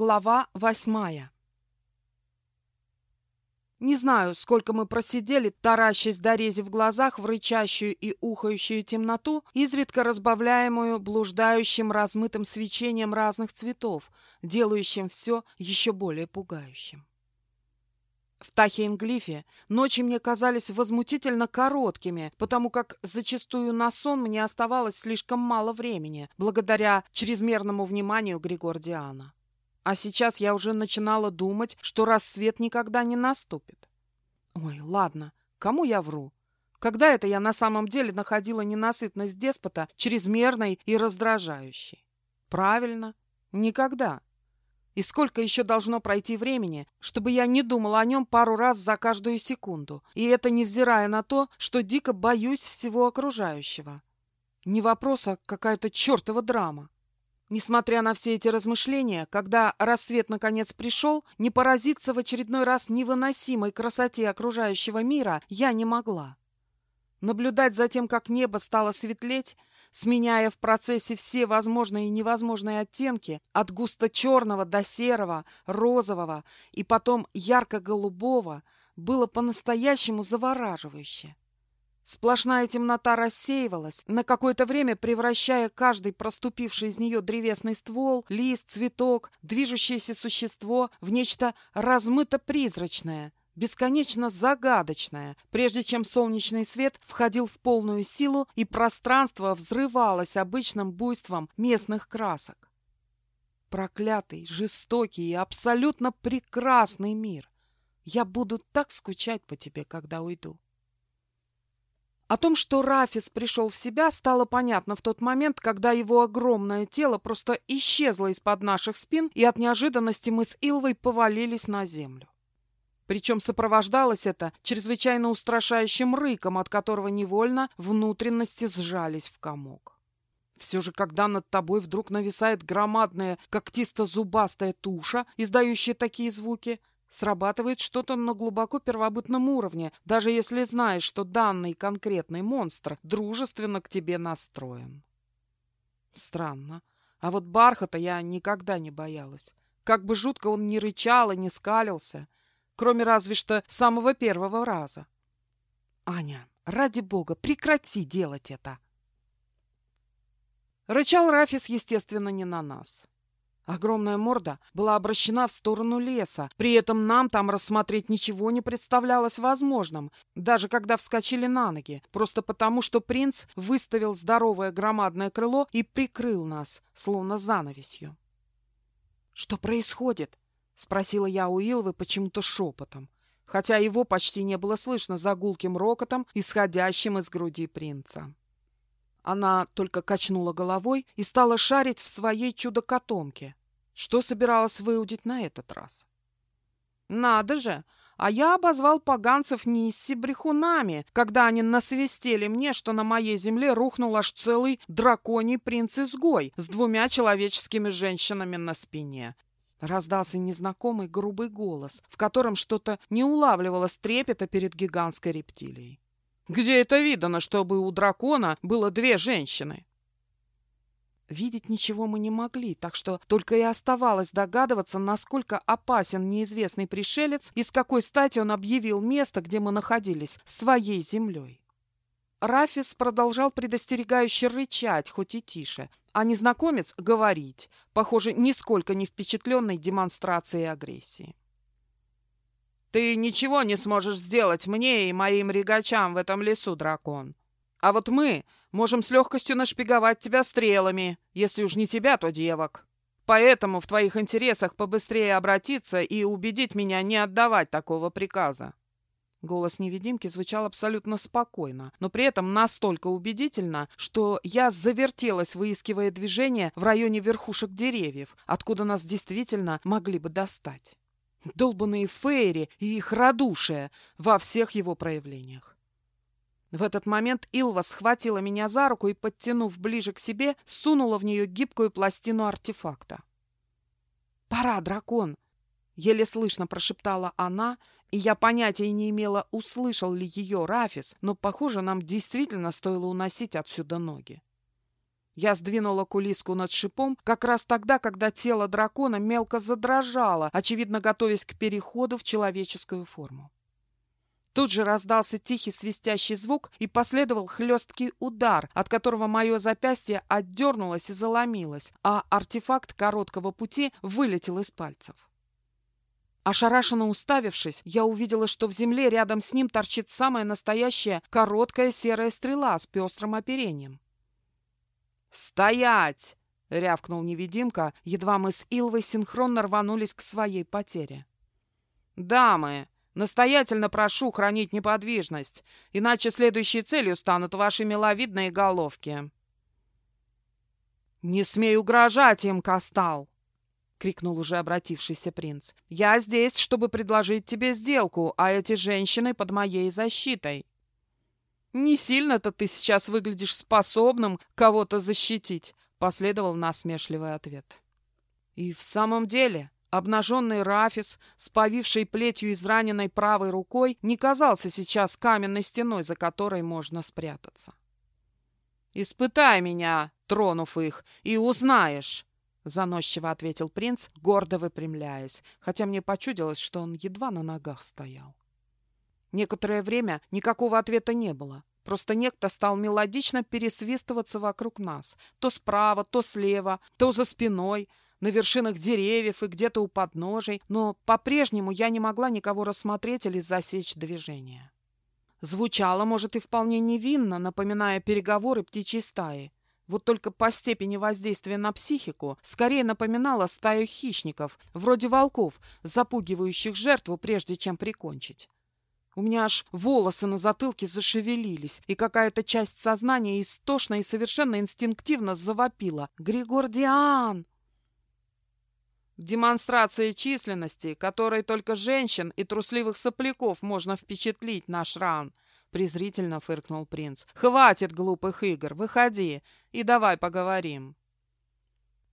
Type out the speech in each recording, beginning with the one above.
Глава восьмая Не знаю, сколько мы просидели, таращась до рези в глазах в рычащую и ухающую темноту, изредка разбавляемую блуждающим размытым свечением разных цветов, делающим все еще более пугающим. В Тахиенглифе ночи мне казались возмутительно короткими, потому как зачастую на сон мне оставалось слишком мало времени, благодаря чрезмерному вниманию Григордиана. А сейчас я уже начинала думать, что рассвет никогда не наступит. Ой, ладно, кому я вру? Когда это я на самом деле находила ненасытность деспота чрезмерной и раздражающей? Правильно, никогда. И сколько еще должно пройти времени, чтобы я не думала о нем пару раз за каждую секунду, и это невзирая на то, что дико боюсь всего окружающего. Не вопрос, а какая-то чертова драма. Несмотря на все эти размышления, когда рассвет наконец пришел, не поразиться в очередной раз невыносимой красоте окружающего мира я не могла. Наблюдать за тем, как небо стало светлеть, сменяя в процессе все возможные и невозможные оттенки, от густо-черного до серого, розового и потом ярко-голубого, было по-настоящему завораживающе. Сплошная темнота рассеивалась, на какое-то время превращая каждый проступивший из нее древесный ствол, лист, цветок, движущееся существо в нечто размыто-призрачное, бесконечно загадочная, прежде чем солнечный свет входил в полную силу и пространство взрывалось обычным буйством местных красок. Проклятый, жестокий и абсолютно прекрасный мир. Я буду так скучать по тебе, когда уйду. О том, что Рафис пришел в себя, стало понятно в тот момент, когда его огромное тело просто исчезло из-под наших спин, и от неожиданности мы с Илвой повалились на землю. Причем сопровождалось это чрезвычайно устрашающим рыком, от которого невольно внутренности сжались в комок. Все же, когда над тобой вдруг нависает громадная когтисто-зубастая туша, издающая такие звуки, срабатывает что-то на глубоко первобытном уровне, даже если знаешь, что данный конкретный монстр дружественно к тебе настроен. Странно. А вот бархата я никогда не боялась. Как бы жутко он ни рычал и не скалился — кроме разве что самого первого раза. «Аня, ради бога, прекрати делать это!» Рычал Рафис, естественно, не на нас. Огромная морда была обращена в сторону леса, при этом нам там рассмотреть ничего не представлялось возможным, даже когда вскочили на ноги, просто потому, что принц выставил здоровое громадное крыло и прикрыл нас, словно занавесью. «Что происходит?» — спросила я у Илвы почему-то шепотом, хотя его почти не было слышно за гулким рокотом, исходящим из груди принца. Она только качнула головой и стала шарить в своей чудо-котомке. Что собиралась выудить на этот раз? «Надо же! А я обозвал поганцев Нисси брехунами, когда они насвистели мне, что на моей земле рухнул аж целый драконий принц-изгой с двумя человеческими женщинами на спине. Раздался незнакомый грубый голос, в котором что-то не улавливалось трепета перед гигантской рептилией. «Где это видано, чтобы у дракона было две женщины?» Видеть ничего мы не могли, так что только и оставалось догадываться, насколько опасен неизвестный пришелец и с какой стати он объявил место, где мы находились, своей землей. Рафис продолжал предостерегающе рычать, хоть и тише, а незнакомец — говорить, похоже, нисколько не впечатленной демонстрацией агрессии. «Ты ничего не сможешь сделать мне и моим регачам в этом лесу, дракон. А вот мы можем с легкостью нашпиговать тебя стрелами, если уж не тебя, то девок. Поэтому в твоих интересах побыстрее обратиться и убедить меня не отдавать такого приказа. Голос невидимки звучал абсолютно спокойно, но при этом настолько убедительно, что я завертелась, выискивая движение в районе верхушек деревьев, откуда нас действительно могли бы достать. Долбанные фейри и их радушие во всех его проявлениях. В этот момент Илва схватила меня за руку и, подтянув ближе к себе, сунула в нее гибкую пластину артефакта. «Пора, дракон!» — еле слышно прошептала она, и я понятия не имела, услышал ли ее Рафис, но, похоже, нам действительно стоило уносить отсюда ноги. Я сдвинула кулиску над шипом как раз тогда, когда тело дракона мелко задрожало, очевидно, готовясь к переходу в человеческую форму. Тут же раздался тихий свистящий звук и последовал хлесткий удар, от которого мое запястье отдернулось и заломилось, а артефакт короткого пути вылетел из пальцев. Ошарашенно уставившись, я увидела, что в земле рядом с ним торчит самая настоящая короткая серая стрела с пестрым оперением. «Стоять!» — рявкнул невидимка, едва мы с Илвой синхронно рванулись к своей потере. «Дамы, настоятельно прошу хранить неподвижность, иначе следующей целью станут ваши миловидные головки». «Не смей угрожать им, Кастал!» — крикнул уже обратившийся принц. «Я здесь, чтобы предложить тебе сделку, а эти женщины под моей защитой. «Не сильно-то ты сейчас выглядишь способным кого-то защитить», — последовал насмешливый ответ. И в самом деле обнаженный Рафис, сповивший плетью израненной правой рукой, не казался сейчас каменной стеной, за которой можно спрятаться. «Испытай меня, тронув их, и узнаешь», — заносчиво ответил принц, гордо выпрямляясь, хотя мне почудилось, что он едва на ногах стоял. Некоторое время никакого ответа не было. Просто некто стал мелодично пересвистываться вокруг нас. То справа, то слева, то за спиной, на вершинах деревьев и где-то у подножий. Но по-прежнему я не могла никого рассмотреть или засечь движение. Звучало, может, и вполне невинно, напоминая переговоры птичьей стаи. Вот только по степени воздействия на психику скорее напоминала стаю хищников, вроде волков, запугивающих жертву, прежде чем прикончить. У меня аж волосы на затылке зашевелились, и какая-то часть сознания истошно и совершенно инстинктивно завопила. «Григордиан!» Демонстрация численности, которой только женщин и трусливых сопляков можно впечатлить наш ран, презрительно фыркнул принц. «Хватит глупых игр, выходи и давай поговорим».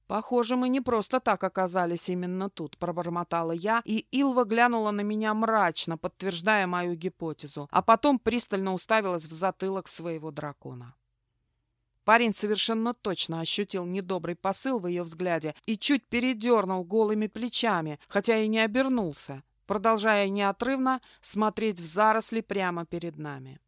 «Похоже, мы не просто так оказались именно тут», — пробормотала я, и Илва глянула на меня мрачно, подтверждая мою гипотезу, а потом пристально уставилась в затылок своего дракона. Парень совершенно точно ощутил недобрый посыл в ее взгляде и чуть передернул голыми плечами, хотя и не обернулся, продолжая неотрывно смотреть в заросли прямо перед нами.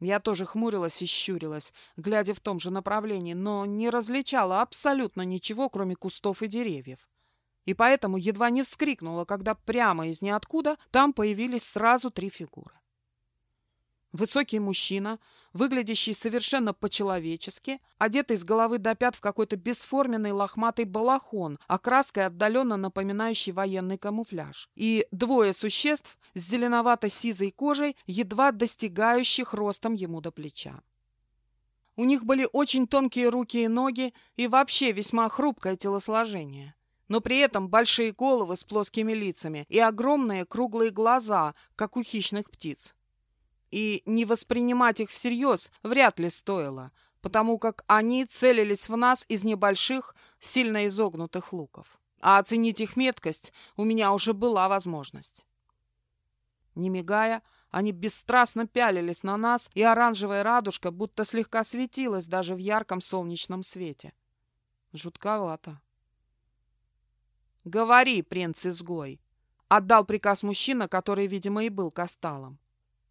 Я тоже хмурилась и щурилась, глядя в том же направлении, но не различала абсолютно ничего, кроме кустов и деревьев. И поэтому едва не вскрикнула, когда прямо из ниоткуда там появились сразу три фигуры. Высокий мужчина, выглядящий совершенно по-человечески, одетый с головы до пят в какой-то бесформенный лохматый балахон, окраской отдаленно напоминающий военный камуфляж. И двое существ с зеленовато-сизой кожей, едва достигающих ростом ему до плеча. У них были очень тонкие руки и ноги и вообще весьма хрупкое телосложение. Но при этом большие головы с плоскими лицами и огромные круглые глаза, как у хищных птиц и не воспринимать их всерьез вряд ли стоило, потому как они целились в нас из небольших, сильно изогнутых луков. А оценить их меткость у меня уже была возможность. Не мигая, они бесстрастно пялились на нас, и оранжевая радужка будто слегка светилась даже в ярком солнечном свете. Жутковато. «Говори, принц-изгой!» — отдал приказ мужчина, который, видимо, и был касталом.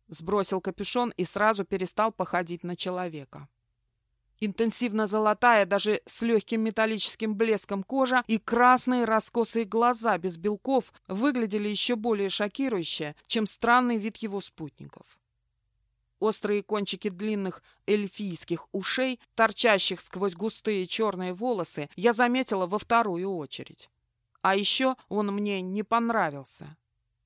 Сбросил капюшон и сразу перестал походить на человека. Интенсивно-золотая, даже с легким металлическим блеском кожа и красные раскосые глаза без белков выглядели еще более шокирующе, чем странный вид его спутников. Острые кончики длинных эльфийских ушей, торчащих сквозь густые черные волосы, я заметила во вторую очередь. А еще он мне не понравился.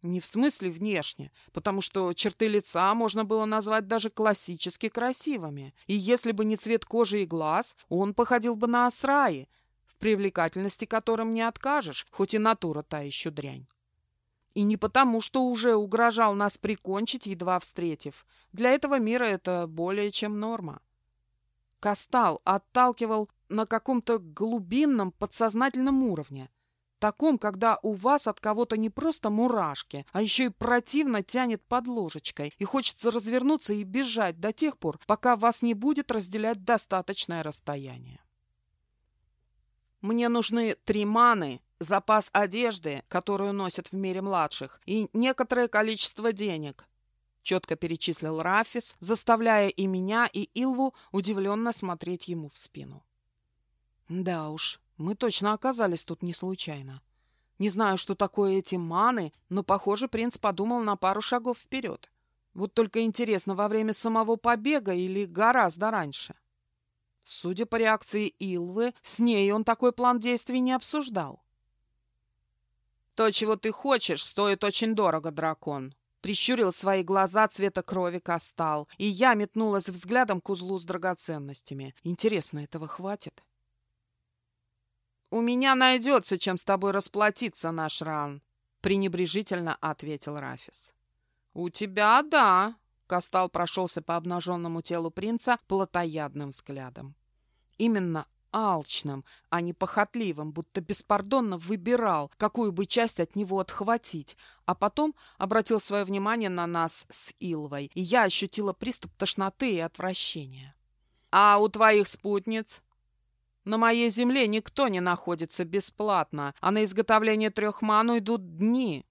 Не в смысле внешне, потому что черты лица можно было назвать даже классически красивыми. И если бы не цвет кожи и глаз, он походил бы на Асраи, в привлекательности которым не откажешь, хоть и натура та еще дрянь. И не потому, что уже угрожал нас прикончить, едва встретив. Для этого мира это более чем норма. Кастал отталкивал на каком-то глубинном подсознательном уровне – таком, когда у вас от кого-то не просто мурашки, а еще и противно тянет под ложечкой, и хочется развернуться и бежать до тех пор, пока вас не будет разделять достаточное расстояние. Мне нужны три маны, запас одежды, которую носят в мире младших, и некоторое количество денег. Четко перечислил Рафис, заставляя и меня, и Илву удивленно смотреть ему в спину. Да уж, мы точно оказались тут не случайно. Не знаю, что такое эти маны, но, похоже, принц подумал на пару шагов вперед. Вот только интересно, во время самого побега или гораздо раньше? Судя по реакции Илвы, с ней он такой план действий не обсуждал. «То, чего ты хочешь, стоит очень дорого, дракон», Прищурил свои глаза цвета крови Кастал, и я метнулась взглядом к узлу с драгоценностями. Интересно, этого хватит? «У меня найдется, чем с тобой расплатиться, наш ран», — пренебрежительно ответил Рафис. «У тебя, да», — Кастал прошелся по обнаженному телу принца плотоядным взглядом. Именно алчным, а не похотливым, будто беспардонно выбирал, какую бы часть от него отхватить, а потом обратил свое внимание на нас с Илвой, и я ощутила приступ тошноты и отвращения. «А у твоих спутниц?» «На моей земле никто не находится бесплатно, а на изготовление трех ману идут дни».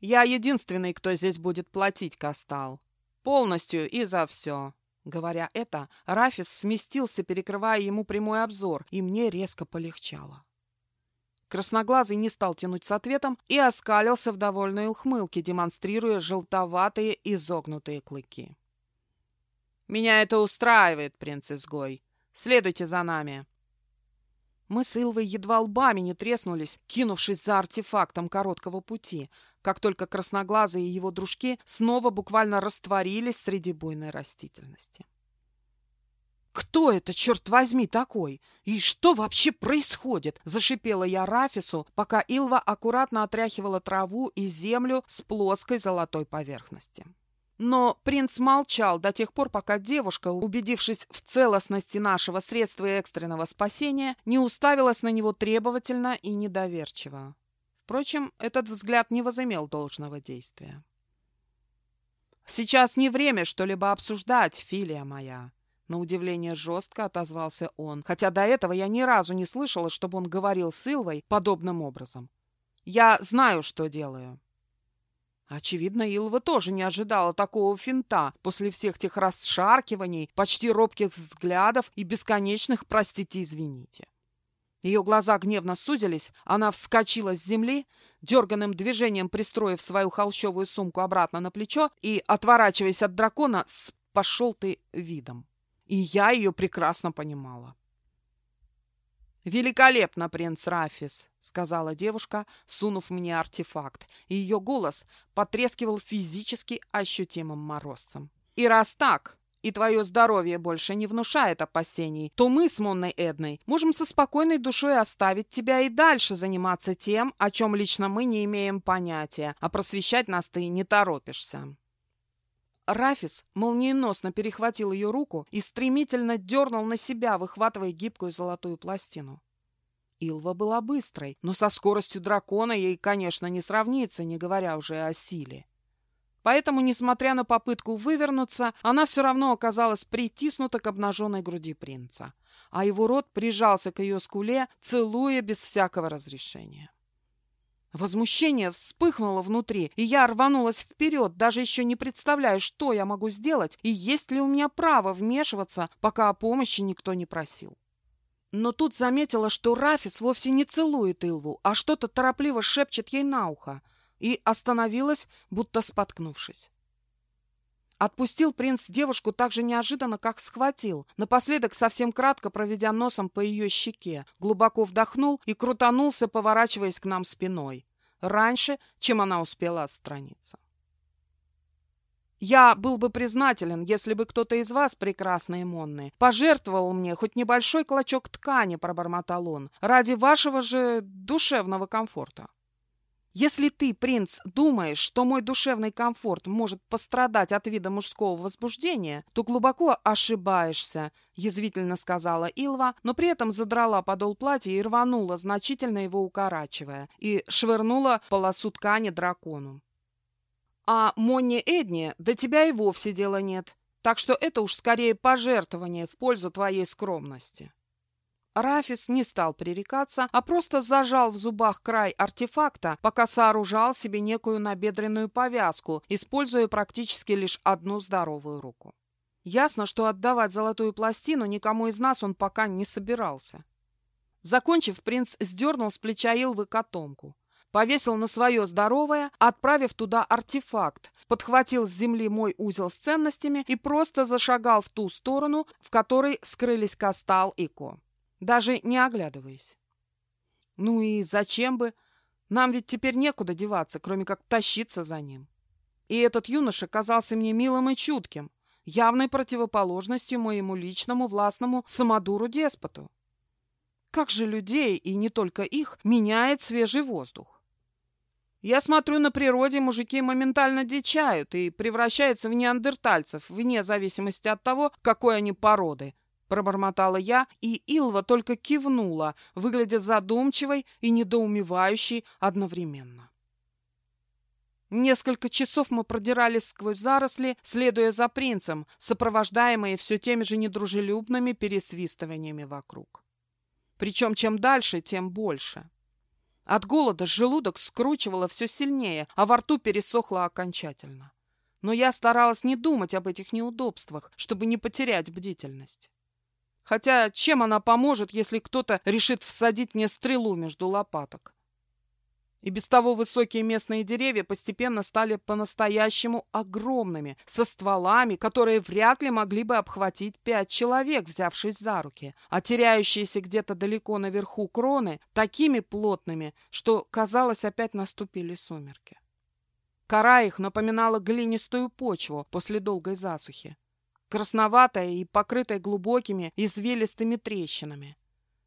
«Я единственный, кто здесь будет платить, Кастал. Полностью и за все. Говоря это, Рафис сместился, перекрывая ему прямой обзор, и мне резко полегчало. Красноглазый не стал тянуть с ответом и оскалился в довольной ухмылке, демонстрируя желтоватые изогнутые клыки. «Меня это устраивает, принц-изгой. Следуйте за нами!» Мы с Илвой едва лбами не треснулись, кинувшись за артефактом короткого пути, как только красноглазые и его дружки снова буквально растворились среди буйной растительности. «Кто это, черт возьми, такой? И что вообще происходит?» – зашипела я Рафису, пока Илва аккуратно отряхивала траву и землю с плоской золотой поверхности. Но принц молчал до тех пор, пока девушка, убедившись в целостности нашего средства экстренного спасения, не уставилась на него требовательно и недоверчиво. Впрочем, этот взгляд не возымел должного действия. «Сейчас не время что-либо обсуждать, филия моя», — на удивление жестко отозвался он, хотя до этого я ни разу не слышала, чтобы он говорил с Илвой подобным образом. «Я знаю, что делаю». Очевидно, Илва тоже не ожидала такого финта после всех тех расшаркиваний, почти робких взглядов и бесконечных «простите, извините». Ее глаза гневно сузились, она вскочила с земли, дерганным движением пристроив свою холщовую сумку обратно на плечо и, отворачиваясь от дракона, с «пошел ты» видом. И я ее прекрасно понимала. «Великолепно, принц Рафис!» — сказала девушка, сунув мне артефакт, и ее голос потрескивал физически ощутимым морозцем. «И раз так, и твое здоровье больше не внушает опасений, то мы с Монной Эдной можем со спокойной душой оставить тебя и дальше заниматься тем, о чем лично мы не имеем понятия, а просвещать нас ты не торопишься». Рафис молниеносно перехватил ее руку и стремительно дернул на себя, выхватывая гибкую золотую пластину. Илва была быстрой, но со скоростью дракона ей, конечно, не сравнится, не говоря уже о силе. Поэтому, несмотря на попытку вывернуться, она все равно оказалась притиснута к обнаженной груди принца, а его рот прижался к ее скуле, целуя без всякого разрешения. Возмущение вспыхнуло внутри, и я рванулась вперед, даже еще не представляя, что я могу сделать и есть ли у меня право вмешиваться, пока о помощи никто не просил. Но тут заметила, что Рафис вовсе не целует Илву, а что-то торопливо шепчет ей на ухо, и остановилась, будто споткнувшись. Отпустил принц девушку так же неожиданно, как схватил, напоследок совсем кратко проведя носом по ее щеке, глубоко вдохнул и крутанулся, поворачиваясь к нам спиной, раньше, чем она успела отстраниться. Я был бы признателен, если бы кто-то из вас, прекрасные Монны, пожертвовал мне хоть небольшой клочок ткани, пробормотал он, ради вашего же душевного комфорта. Если ты, принц, думаешь, что мой душевный комфорт может пострадать от вида мужского возбуждения, то глубоко ошибаешься, язвительно сказала Илва, но при этом задрала подол платья и рванула, значительно его укорачивая, и швырнула полосу ткани дракону. А Монне Эдни до тебя и вовсе дела нет, так что это уж скорее пожертвование в пользу твоей скромности. Рафис не стал пререкаться, а просто зажал в зубах край артефакта, пока сооружал себе некую набедренную повязку, используя практически лишь одну здоровую руку. Ясно, что отдавать золотую пластину никому из нас он пока не собирался. Закончив, принц сдернул с плеча Илвы котомку. Повесил на свое здоровое, отправив туда артефакт, подхватил с земли мой узел с ценностями и просто зашагал в ту сторону, в которой скрылись Кастал и Ко даже не оглядываясь. Ну и зачем бы? Нам ведь теперь некуда деваться, кроме как тащиться за ним. И этот юноша казался мне милым и чутким, явной противоположностью моему личному властному самодуру-деспоту. Как же людей, и не только их, меняет свежий воздух? Я смотрю, на природе мужики моментально дичают и превращаются в неандертальцев, вне зависимости от того, какой они породы, Пробормотала я, и Илва только кивнула, выглядя задумчивой и недоумевающей одновременно. Несколько часов мы продирались сквозь заросли, следуя за принцем, сопровождаемые все теми же недружелюбными пересвистываниями вокруг. Причем чем дальше, тем больше. От голода желудок скручивало все сильнее, а во рту пересохло окончательно. Но я старалась не думать об этих неудобствах, чтобы не потерять бдительность. Хотя чем она поможет, если кто-то решит всадить мне стрелу между лопаток? И без того высокие местные деревья постепенно стали по-настоящему огромными, со стволами, которые вряд ли могли бы обхватить пять человек, взявшись за руки, а теряющиеся где-то далеко наверху кроны такими плотными, что, казалось, опять наступили сумерки. Кора их напоминала глинистую почву после долгой засухи красноватая и покрытая глубокими извилистыми трещинами.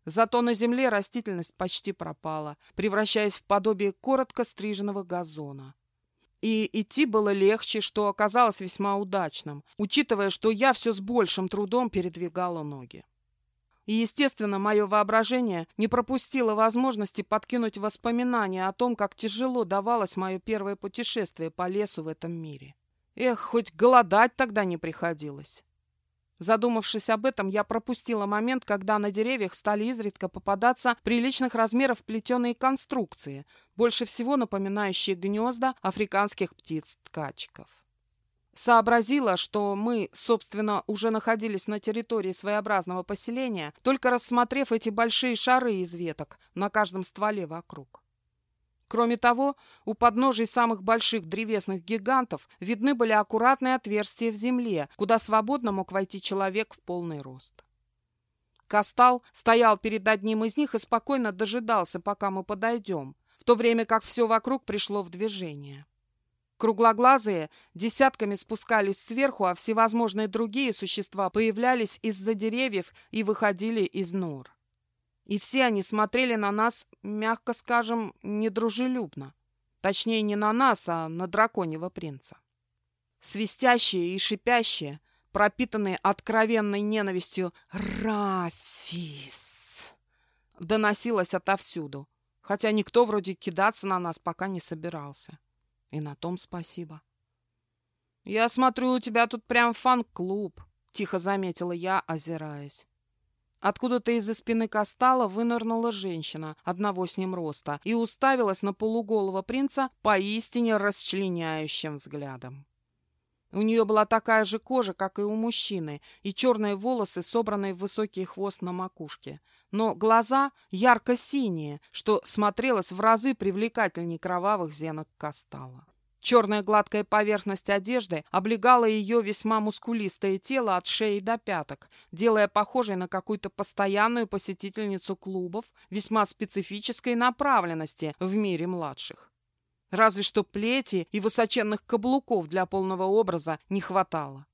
Зато на земле растительность почти пропала, превращаясь в подобие коротко стриженного газона. И идти было легче, что оказалось весьма удачным, учитывая, что я все с большим трудом передвигала ноги. И, естественно, мое воображение не пропустило возможности подкинуть воспоминания о том, как тяжело давалось мое первое путешествие по лесу в этом мире. Эх, хоть голодать тогда не приходилось. Задумавшись об этом, я пропустила момент, когда на деревьях стали изредка попадаться приличных размеров плетеные конструкции, больше всего напоминающие гнезда африканских птиц-ткачков. Сообразила, что мы, собственно, уже находились на территории своеобразного поселения, только рассмотрев эти большие шары из веток на каждом стволе вокруг. Кроме того, у подножий самых больших древесных гигантов видны были аккуратные отверстия в земле, куда свободно мог войти человек в полный рост. Кастал стоял перед одним из них и спокойно дожидался, пока мы подойдем, в то время как все вокруг пришло в движение. Круглоглазые десятками спускались сверху, а всевозможные другие существа появлялись из-за деревьев и выходили из нор. И все они смотрели на нас, мягко скажем, недружелюбно. Точнее, не на нас, а на драконьего принца. Свистящие и шипящие, пропитанные откровенной ненавистью «Рафис!» доносилось отовсюду, хотя никто вроде кидаться на нас пока не собирался. И на том спасибо. «Я смотрю, у тебя тут прям фан-клуб», — тихо заметила я, озираясь. Откуда-то из-за спины Кастала вынырнула женщина одного с ним роста и уставилась на полуголого принца поистине расчленяющим взглядом. У нее была такая же кожа, как и у мужчины, и черные волосы, собранные в высокий хвост на макушке. Но глаза ярко-синие, что смотрелось в разы привлекательней кровавых зенок Кастала. Черная гладкая поверхность одежды облегала ее весьма мускулистое тело от шеи до пяток, делая похожей на какую-то постоянную посетительницу клубов весьма специфической направленности в мире младших. Разве что плети и высоченных каблуков для полного образа не хватало.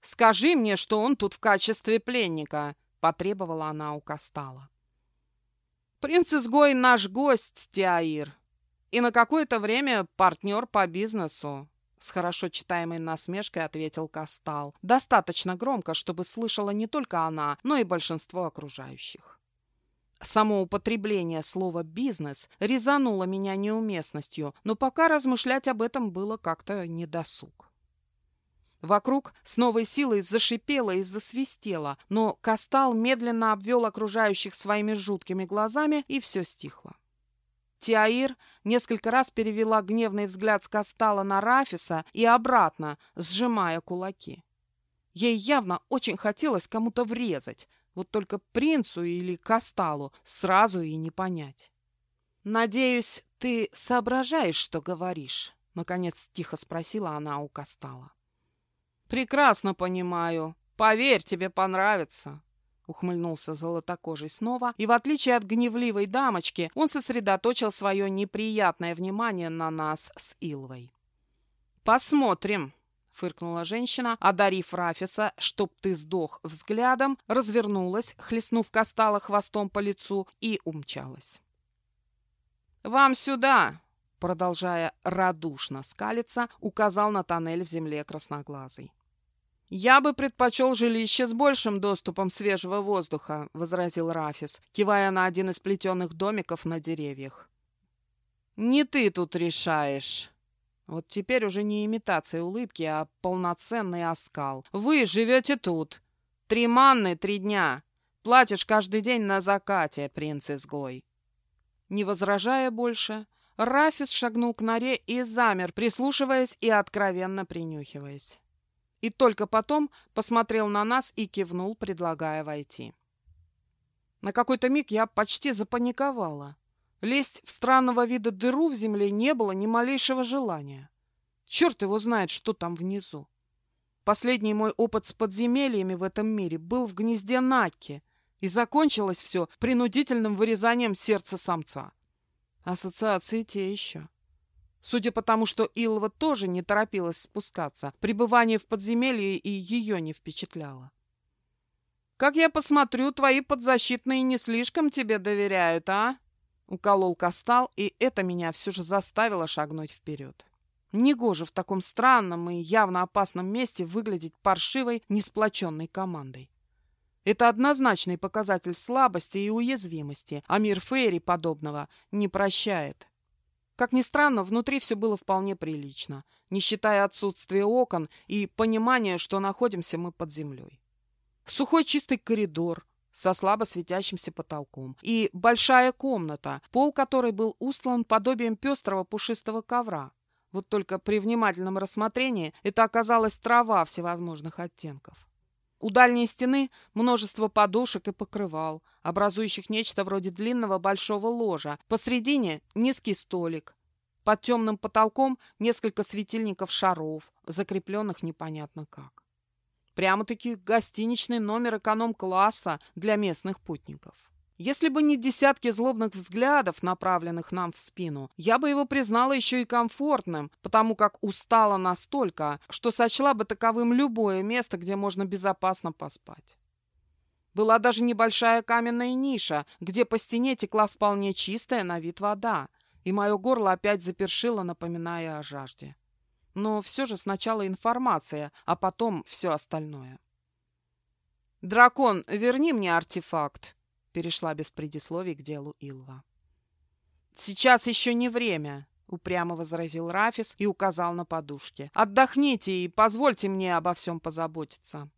«Скажи мне, что он тут в качестве пленника», — потребовала она у Кастала. «Принц-изгой наш гость, Тиаир», и на какое-то время партнер по бизнесу. С хорошо читаемой насмешкой ответил Кастал. Достаточно громко, чтобы слышала не только она, но и большинство окружающих. Само употребление слова «бизнес» резануло меня неуместностью, но пока размышлять об этом было как-то недосуг. Вокруг с новой силой зашипело и засвистело, но Кастал медленно обвел окружающих своими жуткими глазами, и все стихло. Тиаир несколько раз перевела гневный взгляд с Кастала на Рафиса и обратно, сжимая кулаки. Ей явно очень хотелось кому-то врезать, вот только принцу или Касталу сразу и не понять. «Надеюсь, ты соображаешь, что говоришь?» — наконец тихо спросила она у Кастала. «Прекрасно понимаю. Поверь, тебе понравится», Ухмыльнулся золотокожий снова, и в отличие от гневливой дамочки, он сосредоточил свое неприятное внимание на нас с Илвой. «Посмотрим», — фыркнула женщина, одарив Рафиса, чтоб ты сдох взглядом, развернулась, хлестнув Кастала хвостом по лицу, и умчалась. «Вам сюда!» Продолжая радушно скалиться, указал на тоннель в земле красноглазый. «Я бы предпочел жилище с большим доступом свежего воздуха», — возразил Рафис, кивая на один из плетеных домиков на деревьях. «Не ты тут решаешь». Вот теперь уже не имитация улыбки, а полноценный оскал. «Вы живете тут. Три манны, три дня. Платишь каждый день на закате, принц-изгой». Не возражая больше, Рафис шагнул к норе и замер, прислушиваясь и откровенно принюхиваясь и только потом посмотрел на нас и кивнул, предлагая войти. На какой-то миг я почти запаниковала. Лезть в странного вида дыру в земле не было ни малейшего желания. Черт его знает, что там внизу. Последний мой опыт с подземельями в этом мире был в гнезде Накки, и закончилось все принудительным вырезанием сердца самца. Ассоциации те еще. Судя по тому, что Илва тоже не торопилась спускаться, пребывание в подземелье и ее не впечатляло. «Как я посмотрю, твои подзащитные не слишком тебе доверяют, а?» Уколол Кастал, и это меня все же заставило шагнуть вперед. Негоже в таком странном и явно опасном месте выглядеть паршивой, несплоченной командой. Это однозначный показатель слабости и уязвимости, а мир Фейри подобного не прощает. Как ни странно, внутри все было вполне прилично, не считая отсутствия окон и понимания, что находимся мы под землей. Сухой чистый коридор со слабо светящимся потолком и большая комната, пол которой был устлан подобием пестрого пушистого ковра. Вот только при внимательном рассмотрении это оказалась трава всевозможных оттенков. У дальней стены множество подушек и покрывал, образующих нечто вроде длинного большого ложа. Посредине низкий столик. Под темным потолком несколько светильников шаров, закрепленных непонятно как. Прямо-таки гостиничный номер эконом-класса для местных путников. Если бы не десятки злобных взглядов, направленных нам в спину, я бы его признала еще и комфортным, потому как устала настолько, что сочла бы таковым любое место, где можно безопасно поспать. Была даже небольшая каменная ниша, где по стене текла вполне чистая на вид вода, и мое горло опять запершило, напоминая о жажде. Но все же сначала информация, а потом все остальное. «Дракон, верни мне артефакт!» Перешла без предисловий к делу Илва. «Сейчас еще не время», — упрямо возразил Рафис и указал на подушки. «Отдохните и позвольте мне обо всем позаботиться».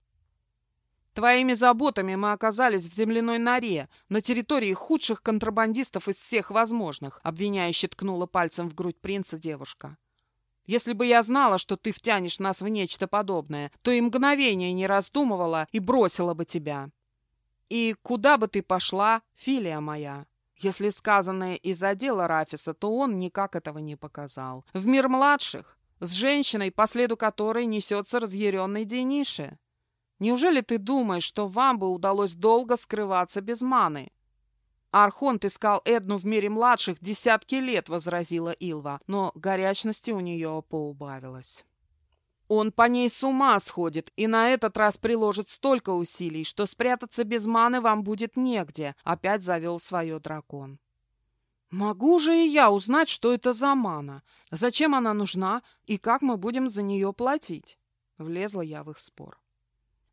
Твоими заботами мы оказались в земляной норе, на территории худших контрабандистов из всех возможных, обвиняюще ткнула пальцем в грудь принца девушка. Если бы я знала, что ты втянешь нас в нечто подобное, то и мгновение не раздумывала и бросила бы тебя. И куда бы ты пошла, филия моя? Если сказанное из-за дела Рафиса, то он никак этого не показал. В мир младших, с женщиной, по следу которой несется разъяренный Дениши. Неужели ты думаешь, что вам бы удалось долго скрываться без маны? Архонт искал Эдну в мире младших десятки лет, возразила Илва, но горячности у нее поубавилось. Он по ней с ума сходит и на этот раз приложит столько усилий, что спрятаться без маны вам будет негде, опять завел свое дракон. Могу же и я узнать, что это за мана, зачем она нужна и как мы будем за нее платить. Влезла я в их спор.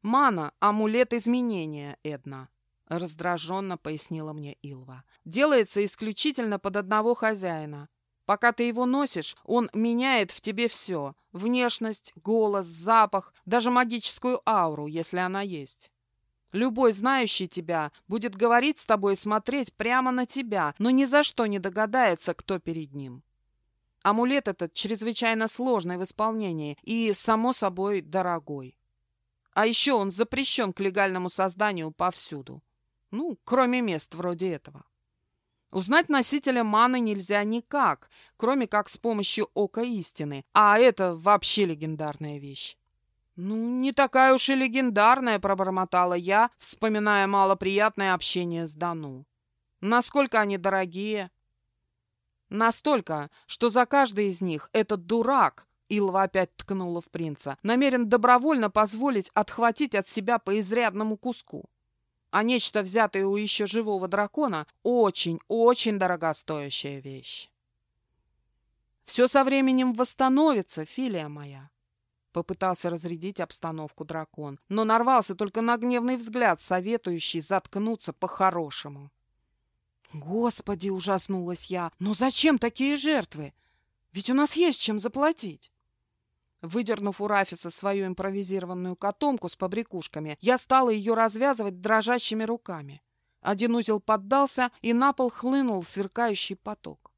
Мана — амулет изменения, Эдна. Раздраженно пояснила мне Илва. Делается исключительно под одного хозяина. Пока ты его носишь, он меняет в тебе все. Внешность, голос, запах, даже магическую ауру, если она есть. Любой знающий тебя будет говорить с тобой и смотреть прямо на тебя, но ни за что не догадается, кто перед ним. Амулет этот чрезвычайно сложный в исполнении и, само собой, дорогой. А еще он запрещен к легальному созданию повсюду. Ну, кроме мест вроде этого. Узнать носителя маны нельзя никак, кроме как с помощью ока истины, а это вообще легендарная вещь. «Ну, не такая уж и легендарная», — пробормотала я, вспоминая малоприятное общение с Дану. «Насколько они дорогие?» «Настолько, что за каждый из них этот дурак, Илва опять ткнула в принца, намерен добровольно позволить отхватить от себя по изрядному куску. А нечто, взятое у еще живого дракона, очень-очень дорогостоящая вещь. Все со временем восстановится, филия моя. Попытался разрядить обстановку дракон, но нарвался только на гневный взгляд, советующий заткнуться по-хорошему. «Господи!» — ужаснулась я. «Но зачем такие жертвы? Ведь у нас есть чем заплатить!» Выдернув у Рафиса свою импровизированную котомку с побрякушками, я стала ее развязывать дрожащими руками. Один узел поддался, и на пол хлынул сверкающий поток.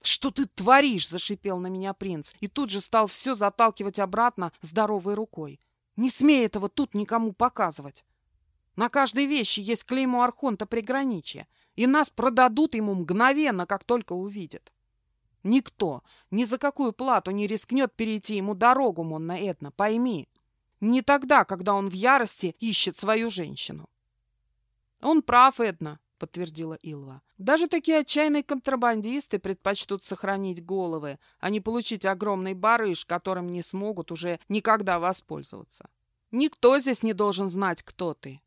«Что ты творишь?» — зашипел на меня принц, и тут же стал все заталкивать обратно здоровой рукой. «Не смей этого тут никому показывать. На каждой вещи есть клеймо Архонта приграничья, и нас продадут ему мгновенно, как только увидят. Никто ни за какую плату не рискнет перейти ему дорогу, Монна Этна, пойми. Не тогда, когда он в ярости ищет свою женщину». «Он прав, Эдна», подтвердила Илва. Даже такие отчаянные контрабандисты предпочтут сохранить головы, а не получить огромный барыш, которым не смогут уже никогда воспользоваться. Никто здесь не должен знать, кто ты.